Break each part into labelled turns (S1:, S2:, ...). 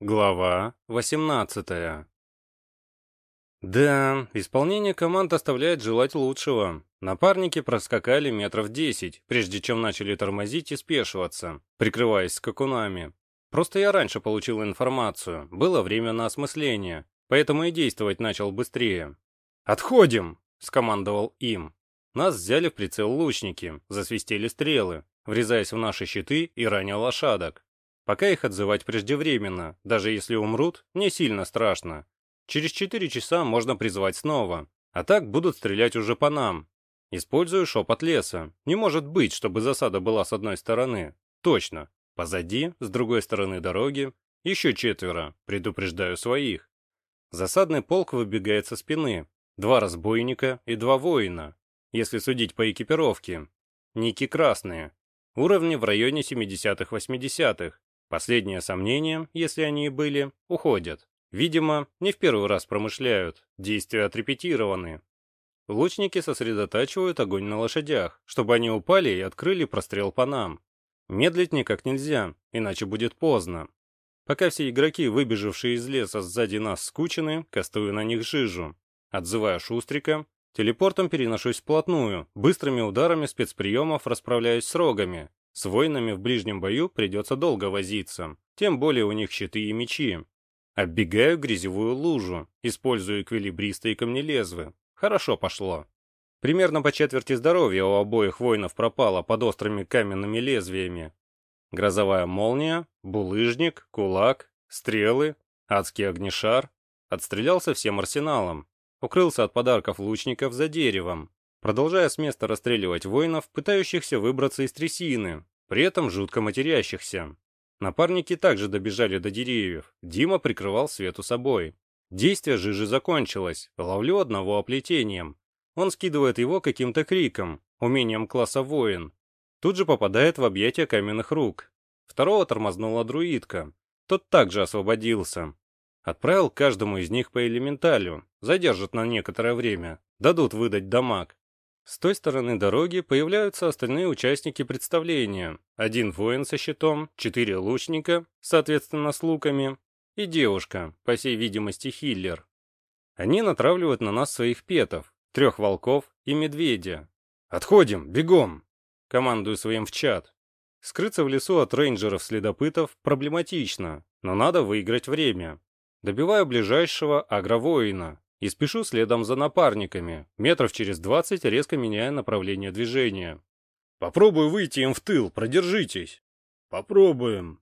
S1: Глава 18 Да, исполнение команд оставляет желать лучшего. Напарники проскакали метров десять, прежде чем начали тормозить и спешиваться, прикрываясь скакунами. Просто я раньше получил информацию, было время на осмысление, поэтому и действовать начал быстрее. «Отходим!» — скомандовал им. Нас взяли в прицел лучники, засвистели стрелы, врезаясь в наши щиты и раня лошадок. Пока их отзывать преждевременно, даже если умрут, не сильно страшно. Через 4 часа можно призвать снова, а так будут стрелять уже по нам. Использую шепот леса. Не может быть, чтобы засада была с одной стороны. Точно. Позади, с другой стороны дороги, еще четверо, предупреждаю своих. Засадный полк выбегает со спины. Два разбойника и два воина, если судить по экипировке. Ники красные. Уровни в районе 70-80-х. Последние сомнения, если они и были, уходят. Видимо, не в первый раз промышляют, действия отрепетированы. Лучники сосредотачивают огонь на лошадях, чтобы они упали и открыли прострел по нам. Медлить никак нельзя, иначе будет поздно. Пока все игроки, выбежавшие из леса сзади нас, скучены, кастую на них жижу. Отзывая Шустрика, телепортом переношусь вплотную, быстрыми ударами спецприемов расправляюсь с рогами, с воинами в ближнем бою придется долго возиться, тем более у них щиты и мечи. Оббегаю грязевую лужу, использую эквилибристы и камнелезвы. Хорошо пошло. Примерно по четверти здоровья у обоих воинов пропало под острыми каменными лезвиями. Грозовая молния, булыжник, кулак, стрелы, адский огнешар. Отстрелялся всем арсеналом. Укрылся от подарков лучников за деревом продолжая с места расстреливать воинов, пытающихся выбраться из трясины, при этом жутко матерящихся. Напарники также добежали до деревьев, Дима прикрывал Свету собой. Действие жижи закончилось, ловлю одного оплетением. Он скидывает его каким-то криком, умением класса воин. Тут же попадает в объятия каменных рук. Второго тормознула друидка. Тот также освободился. Отправил каждому из них по элементалю, задержат на некоторое время, дадут выдать дамаг. С той стороны дороги появляются остальные участники представления. Один воин со щитом, четыре лучника, соответственно с луками, и девушка, по всей видимости хиллер. Они натравливают на нас своих петов, трех волков и медведя. «Отходим, бегом!» Командую своим в чат. Скрыться в лесу от рейнджеров-следопытов проблематично, но надо выиграть время. Добиваю ближайшего агровоина, и спешу следом за напарниками, метров через двадцать резко меняя направление движения. «Попробую выйти им в тыл, продержитесь!» «Попробуем!»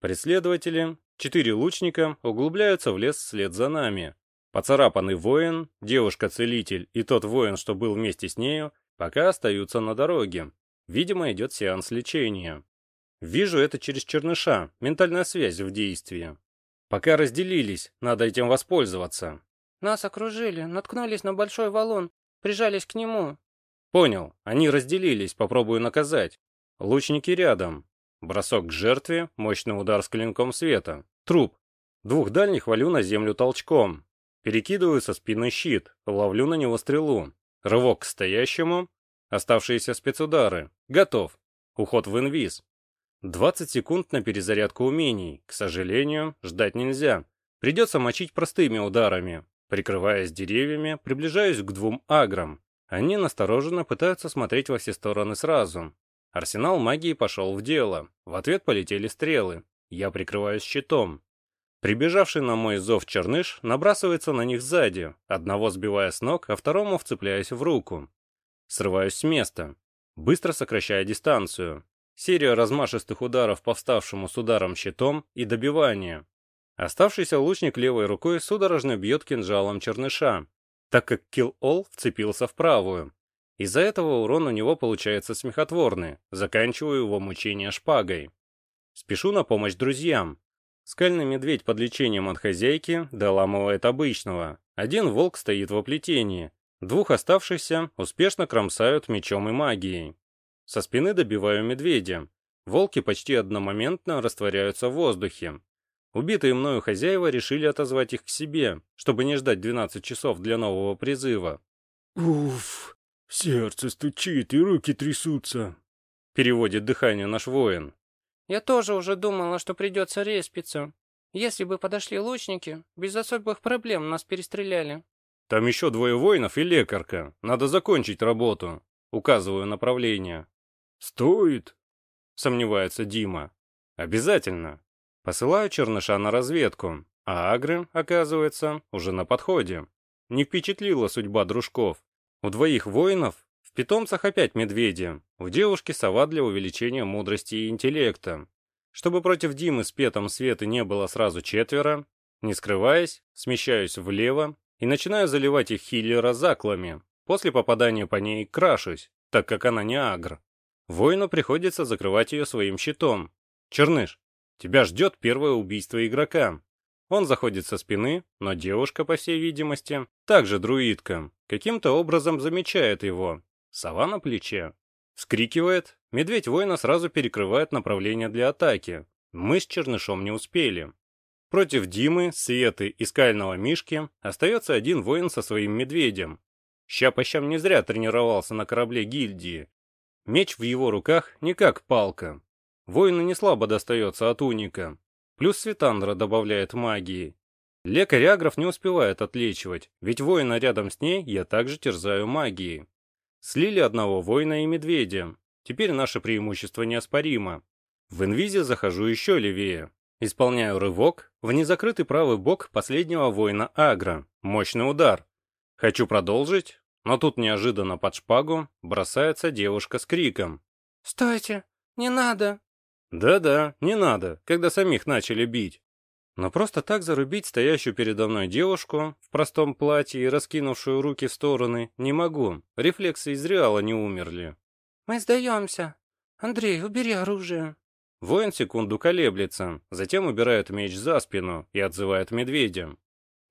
S1: Преследователи, четыре лучника, углубляются в лес вслед за нами. Поцарапанный воин, девушка-целитель и тот воин, что был вместе с нею, пока остаются на дороге. Видимо, идет сеанс лечения. Вижу это через черныша, ментальная связь в действии. Пока разделились, надо этим воспользоваться.
S2: Нас окружили, наткнулись на большой валун, прижались к нему.
S1: Понял, они разделились, попробую наказать. Лучники рядом. Бросок к жертве, мощный удар с клинком света. Труп. Двух дальних валю на землю толчком. Перекидываю со спины щит, ловлю на него стрелу. Рывок к стоящему. Оставшиеся спецудары. Готов. Уход в инвиз. 20 секунд на перезарядку умений. К сожалению, ждать нельзя. Придется мочить простыми ударами. Прикрываясь деревьями, приближаюсь к двум аграм. Они настороженно пытаются смотреть во все стороны сразу. Арсенал магии пошел в дело. В ответ полетели стрелы. Я прикрываюсь щитом. Прибежавший на мой зов черныш набрасывается на них сзади, одного сбивая с ног, а второму вцепляясь в руку. Срываюсь с места, быстро сокращая дистанцию. Серия размашистых ударов по вставшему с ударом щитом и добивание. Оставшийся лучник левой рукой судорожно бьет кинжалом черныша, так как Килл-Ол вцепился в правую. Из-за этого урон у него получается смехотворный, заканчиваю его мучение шпагой. Спешу на помощь друзьям. Скальный медведь под лечением от хозяйки доламывает обычного. Один волк стоит в оплетении. Двух оставшихся успешно кромсают мечом и магией. Со спины добиваю медведя. Волки почти одномоментно растворяются в воздухе. Убитые мною хозяева решили отозвать их к себе, чтобы не ждать 12 часов для нового призыва.
S3: «Уф, сердце стучит и руки трясутся», —
S1: переводит дыхание наш воин.
S2: «Я тоже уже думала, что придется респиться. Если бы подошли лучники, без особых проблем нас перестреляли.
S1: Там еще двое воинов и лекарка. Надо закончить работу. Указываю направление.
S3: Стоит?
S1: Сомневается Дима. Обязательно. Посылаю черныша на разведку, а Агры, оказывается, уже на подходе. Не впечатлила судьба дружков. У двоих воинов в питомцах опять медведи, у девушки сова для увеличения мудрости и интеллекта. Чтобы против Димы с Петом Светы не было сразу четверо, не скрываясь, смещаюсь влево и начинаю заливать их хиллера заклами. После попадания по ней крашусь, так как она не агр. Воину приходится закрывать ее своим щитом. Черныш, тебя ждет первое убийство игрока. Он заходит со спины, но девушка, по всей видимости, также друидка, каким-то образом замечает его. Сова на плече. Скрикивает, медведь воина сразу перекрывает направление для атаки. Мы с Чернышом не успели. Против Димы, Светы и скального Мишки остается один воин со своим медведем. Щапощам не зря тренировался на корабле гильдии. Меч в его руках не как палка. Воину не слабо достается от уника. Плюс Светандра добавляет магии. Лекарь Агров не успевает отлечивать, ведь воина рядом с ней я также терзаю магией. Слили одного воина и медведя. Теперь наше преимущество неоспоримо. В инвизе захожу еще левее. Исполняю рывок в незакрытый правый бок последнего воина Агра. Мощный удар. Хочу продолжить, но тут неожиданно под шпагу бросается девушка с криком.
S2: «Стойте! Не надо!»
S1: «Да-да, не надо, когда самих начали бить». Но просто так зарубить стоящую передо мной девушку в простом платье и раскинувшую руки в стороны не могу. Рефлексы из реала не умерли.
S2: «Мы сдаемся. Андрей, убери оружие».
S1: Воин секунду колеблется, затем убирает меч за спину и отзывает медведя.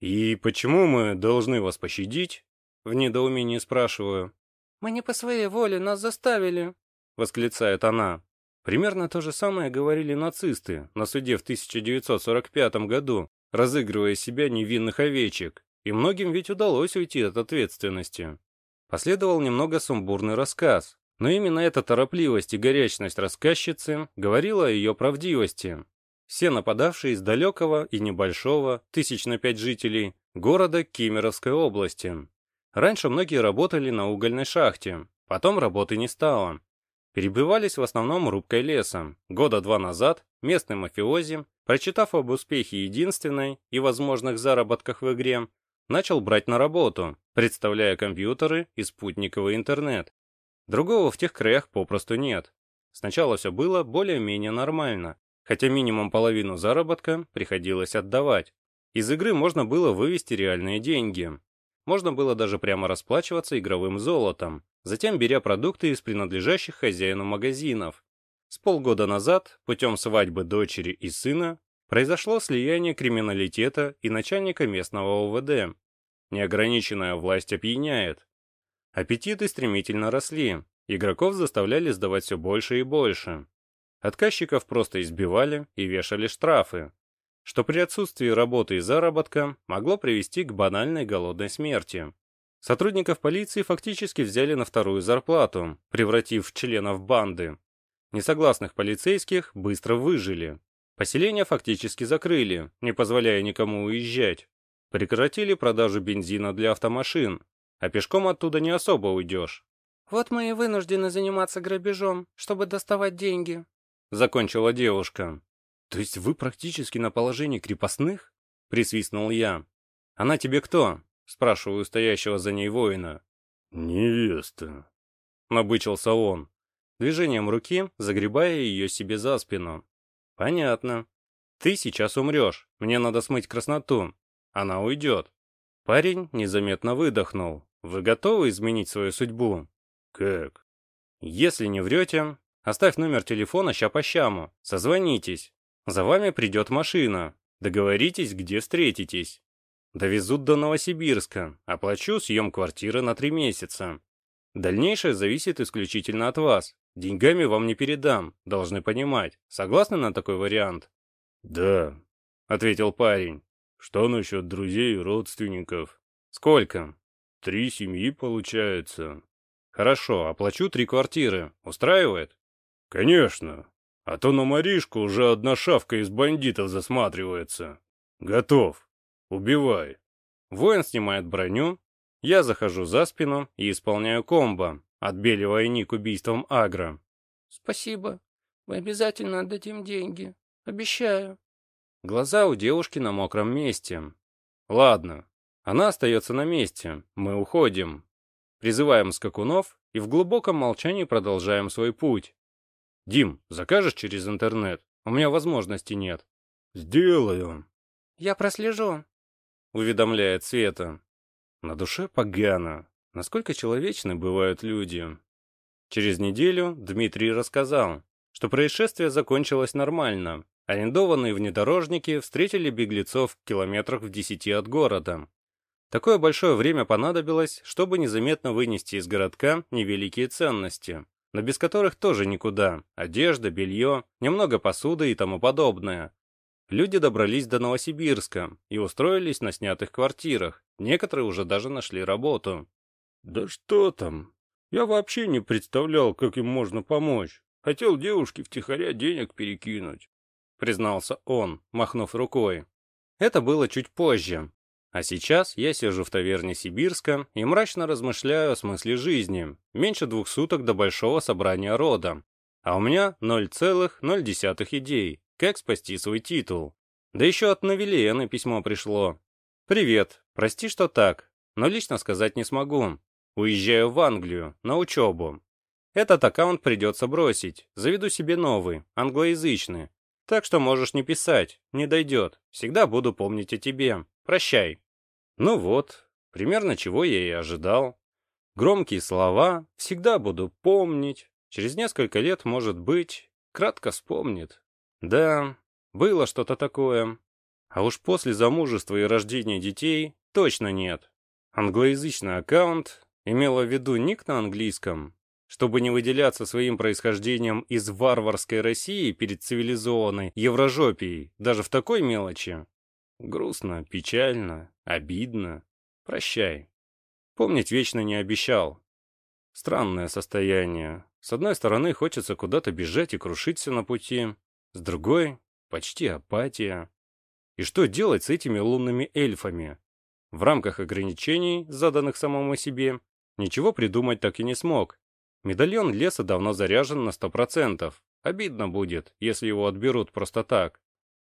S1: «И почему мы должны вас пощадить?» В недоумении спрашиваю.
S2: «Мы не по своей воле, нас заставили», —
S1: восклицает она. Примерно то же самое говорили нацисты на суде в 1945 году, разыгрывая себя невинных овечек, и многим ведь удалось уйти от ответственности. Последовал немного сумбурный рассказ, но именно эта торопливость и горячность рассказчицы говорила о ее правдивости. Все нападавшие из далекого и небольшого, тысяч на пять жителей, города Кемеровской области. Раньше многие работали на угольной шахте, потом работы не стало, перебивались в основном рубкой леса. Года два назад местный мафиози, прочитав об успехе единственной и возможных заработках в игре, начал брать на работу, представляя компьютеры и спутниковый интернет. Другого в тех краях попросту нет. Сначала все было более-менее нормально, хотя минимум половину заработка приходилось отдавать. Из игры можно было вывести реальные деньги. Можно было даже прямо расплачиваться игровым золотом, затем беря продукты из принадлежащих хозяину магазинов. С полгода назад, путем свадьбы дочери и сына, произошло слияние криминалитета и начальника местного ОВД. Неограниченная власть опьяняет. Аппетиты стремительно росли, игроков заставляли сдавать все больше и больше. Отказчиков просто избивали и вешали штрафы, что при отсутствии работы и заработка могло привести к банальной голодной смерти. Сотрудников полиции фактически взяли на вторую зарплату, превратив в членов банды. Несогласных полицейских быстро выжили. Поселение фактически закрыли, не позволяя никому уезжать. Прекратили продажу бензина для автомашин, а пешком оттуда не особо уйдешь.
S2: «Вот мы и вынуждены заниматься грабежом, чтобы доставать деньги», —
S1: закончила девушка. «То есть вы практически на положении крепостных?» — присвистнул я. «Она тебе кто?» Спрашиваю стоящего за ней воина.
S3: «Невеста», —
S1: набычился он, движением руки загребая ее себе за спину. «Понятно. Ты сейчас умрешь, мне надо смыть красноту. Она уйдет». Парень незаметно выдохнул. «Вы готовы изменить свою судьбу?»
S3: «Как?»
S1: «Если не врете, оставь номер телефона ща по щаму, созвонитесь. За вами придет машина. Договоритесь, где встретитесь. Довезут до Новосибирска, оплачу съем квартиры на три месяца. Дальнейшее зависит исключительно от вас. Деньгами вам не передам, должны понимать. Согласны на такой вариант?
S3: Да,
S1: ответил парень.
S3: Что насчет друзей и родственников?
S1: Сколько?
S3: Три семьи получается.
S1: Хорошо, оплачу три квартиры. Устраивает?
S3: Конечно. А то на Маришку уже одна шавка из бандитов засматривается. Готов. Убивай.
S1: Воин снимает броню, я захожу за спину и исполняю комбо, отбеливая ник убийством агро.
S2: Спасибо. Мы обязательно отдадим деньги. Обещаю.
S1: Глаза у девушки на мокром месте. Ладно, она остается на месте, мы уходим. Призываем скакунов и в глубоком молчании продолжаем свой путь. «Дим, закажешь через интернет? У меня возможности нет».
S3: «Сделаю».
S2: «Я прослежу», —
S1: уведомляет Света. На душе погано. Насколько человечны бывают люди. Через неделю Дмитрий рассказал, что происшествие закончилось нормально. Арендованные внедорожники встретили беглецов в километрах в десяти от города. Такое большое время понадобилось, чтобы незаметно вынести из городка невеликие ценности но без которых тоже никуда. Одежда, белье, немного посуды и тому подобное. Люди добрались до Новосибирска и устроились на снятых квартирах. Некоторые уже даже нашли работу.
S3: «Да что там? Я вообще не представлял, как им можно помочь. Хотел девушке втихаря денег перекинуть», —
S1: признался он, махнув рукой. Это было чуть позже, а сейчас я сижу в таверне Сибирска и мрачно размышляю о смысле жизни. Меньше двух суток до большого собрания рода. А у меня 0,0 идей, как спасти свой титул. Да еще от Навилены письмо пришло. «Привет, прости, что так, но лично сказать не смогу. Уезжаю в Англию, на учебу. Этот аккаунт придется бросить, заведу себе новый, англоязычный. Так что можешь не писать, не дойдет. Всегда буду помнить о тебе. Прощай». Ну вот, примерно чего я и ожидал. Громкие слова всегда буду помнить. Через несколько лет, может быть, кратко вспомнит. Да, было что-то такое. А уж после замужества и рождения детей точно нет. Англоязычный аккаунт имела в виду ник на английском, чтобы не выделяться своим происхождением из варварской России перед цивилизованной Еврожопией, даже в такой мелочи. Грустно, печально, обидно. Прощай. Помнить вечно не обещал. Странное состояние. С одной стороны, хочется куда-то бежать и крушиться на пути. С другой — почти апатия. И что делать с этими лунными эльфами? В рамках ограничений, заданных самому себе, ничего придумать так и не смог. Медальон леса давно заряжен на сто процентов. Обидно будет, если его отберут просто так.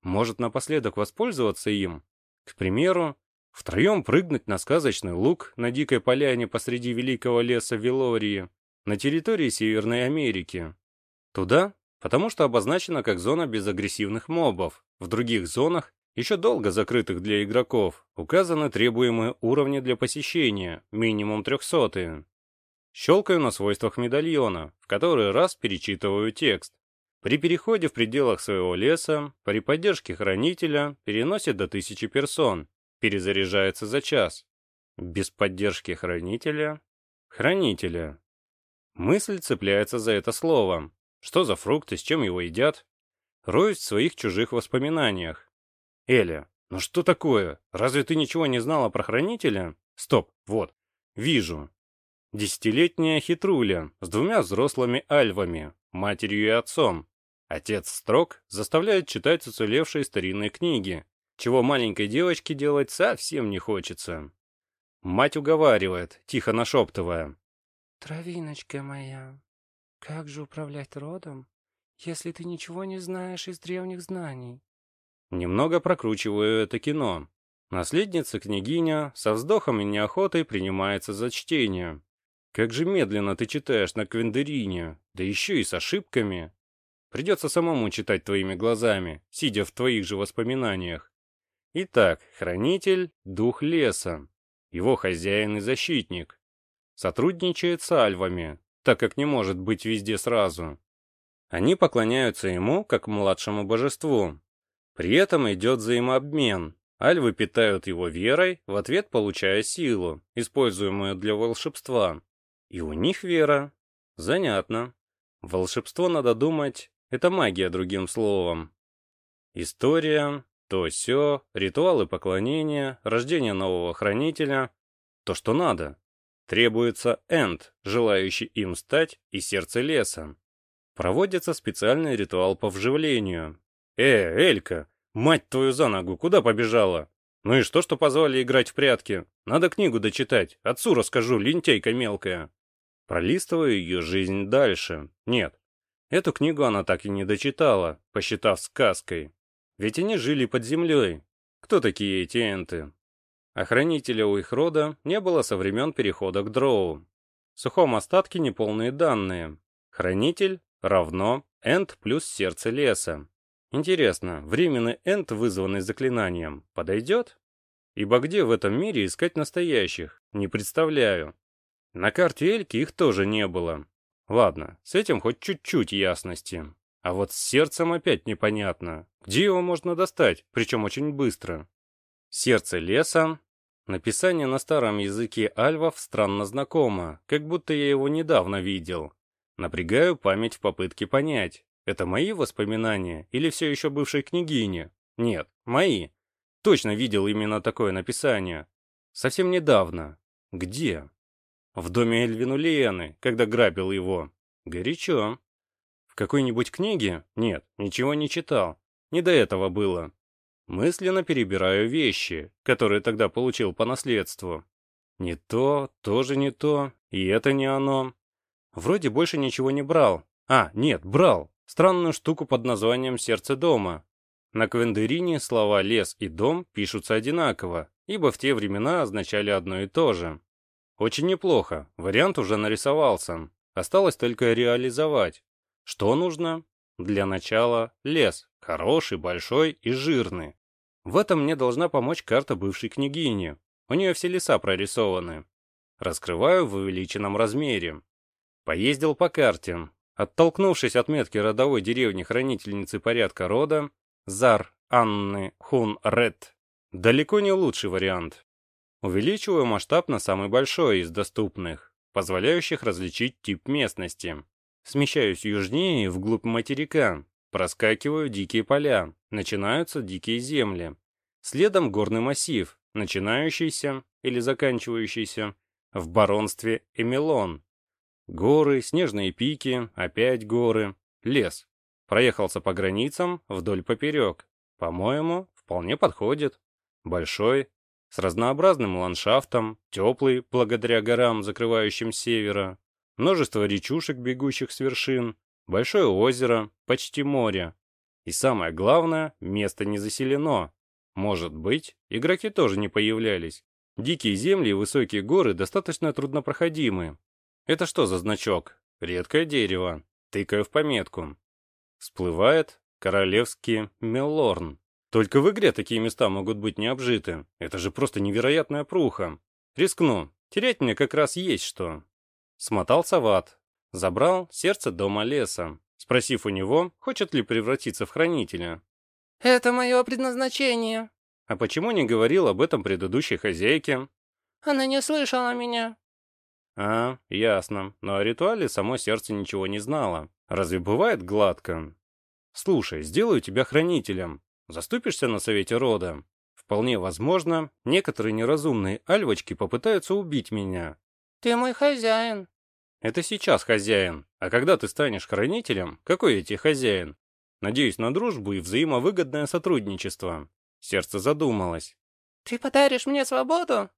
S1: Может напоследок воспользоваться им? К примеру, втроем прыгнуть на сказочный луг на дикой поляне посреди великого леса Велории на территории Северной Америки. Туда, потому что обозначена как зона без агрессивных мобов. В других зонах, еще долго закрытых для игроков, указаны требуемые уровни для посещения, минимум 300. Щелкаю на свойствах медальона, в который раз перечитываю текст. При переходе в пределах своего леса, при поддержке хранителя, переносит до 1000 персон, перезаряжается за час. Без поддержки хранителя... Хранителя. Мысль цепляется за это слово. Что за фрукты, с чем его едят? Роюсь в своих чужих воспоминаниях. Эля, ну что такое? Разве ты ничего не знала про хранителя? Стоп, вот. Вижу. Десятилетняя хитруля с двумя взрослыми альвами, матерью и отцом, Отец строк заставляет читать уцелевшие старинные книги, чего маленькой девочке делать совсем не хочется. Мать уговаривает, тихо нашептывая.
S2: «Травиночка моя, как же управлять родом, если ты ничего не знаешь из древних знаний?»
S1: Немного прокручиваю это кино. Наследница княгиня со вздохом и неохотой принимается за чтение. Как же медленно ты читаешь на Квендерине, да еще и с ошибками. Придется самому читать твоими глазами, сидя в твоих же воспоминаниях. Итак, хранитель — дух леса. Его хозяин и защитник. Сотрудничает с альвами, так как не может быть везде сразу. Они поклоняются ему, как младшему божеству. При этом идет взаимообмен. Альвы питают его верой, в ответ получая силу, используемую для волшебства. И у них вера. Занятно. Волшебство, надо думать, это магия, другим словом. История, то все, ритуалы поклонения, рождение нового хранителя. То, что надо. Требуется Энд, желающий им стать, и сердце леса. Проводится специальный ритуал по вживлению. Э, Элька, мать твою за ногу, куда побежала? Ну и что, что позвали играть в прятки? Надо книгу дочитать, отцу расскажу, лентяйка мелкая. Пролистываю ее жизнь дальше. Нет, эту книгу она так и не дочитала, посчитав сказкой. Ведь они жили под землей. Кто такие эти энты? Охранителя у их рода не было со времен перехода к дроу. В сухом остатке неполные данные. Хранитель равно энт плюс сердце леса. Интересно, временный энт, вызванный заклинанием, подойдет? Ибо где в этом мире искать настоящих? Не представляю. На карте Эльки их тоже не было. Ладно, с этим хоть чуть-чуть ясности. А вот с сердцем опять непонятно. Где его можно достать, причем очень быстро? Сердце леса. Написание на старом языке альвов странно знакомо, как будто я его недавно видел. Напрягаю память в попытке понять, это мои воспоминания или все еще бывшей княгини? Нет, мои. Точно видел именно такое написание. Совсем недавно. Где? В доме Эльвину Лены, когда грабил его. Горячо. В какой-нибудь книге? Нет, ничего не читал. Не до этого было. Мысленно перебираю вещи, которые тогда получил по наследству. Не то, тоже не то, и это не оно. Вроде больше ничего не брал. А, нет, брал. Странную штуку под названием «Сердце дома». На Квендерине слова «лес» и «дом» пишутся одинаково, ибо в те времена означали одно и то же. Очень неплохо, вариант уже нарисовался. Осталось только реализовать. Что нужно? Для начала лес, хороший, большой и жирный. В этом мне должна помочь карта бывшей княгини. У нее все леса прорисованы. Раскрываю в увеличенном размере. Поездил по карте. Оттолкнувшись от метки родовой деревни хранительницы порядка рода, Зар Анны Хун Ред, далеко не лучший вариант. Увеличиваю масштаб на самый большой из доступных, позволяющих различить тип местности. Смещаюсь южнее вглубь материка, проскакиваю дикие поля, начинаются дикие земли. Следом горный массив, начинающийся или заканчивающийся в баронстве Эмилон, Горы, снежные пики, опять горы, лес. Проехался по границам вдоль поперек. По-моему, вполне подходит. Большой, с разнообразным ландшафтом, теплый, благодаря горам, закрывающим севера. Множество речушек, бегущих с вершин. Большое озеро, почти море. И самое главное, место не заселено. Может быть, игроки тоже не появлялись. Дикие земли и высокие горы достаточно труднопроходимы, это что за значок? Редкое дерево. Тыкаю в пометку. Всплывает королевский мелорн. Только в игре такие места могут быть не обжиты. Это же просто невероятная пруха. Рискну. Терять мне как раз есть что. Смотал Сават. Забрал сердце дома леса, спросив у него, хочет ли превратиться в хранителя.
S2: «Это мое предназначение».
S1: А почему не говорил об этом предыдущей хозяйке?
S2: «Она не слышала меня».
S1: А, ясно. Но о ритуале само сердце ничего не знало. Разве бывает гладко? Слушай, сделаю тебя хранителем. Заступишься на совете рода? Вполне возможно, некоторые неразумные альвочки попытаются убить меня.
S2: Ты мой хозяин.
S1: Это сейчас хозяин. А когда ты станешь хранителем, какой я тебе хозяин? Надеюсь на дружбу и взаимовыгодное сотрудничество. Сердце задумалось.
S2: Ты подаришь мне свободу?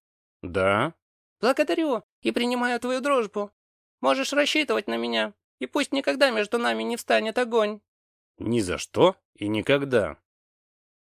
S1: Да.
S2: Благодарю и принимаю твою дружбу. Можешь рассчитывать на меня, и пусть никогда между нами не встанет огонь».
S1: «Ни за что и никогда»,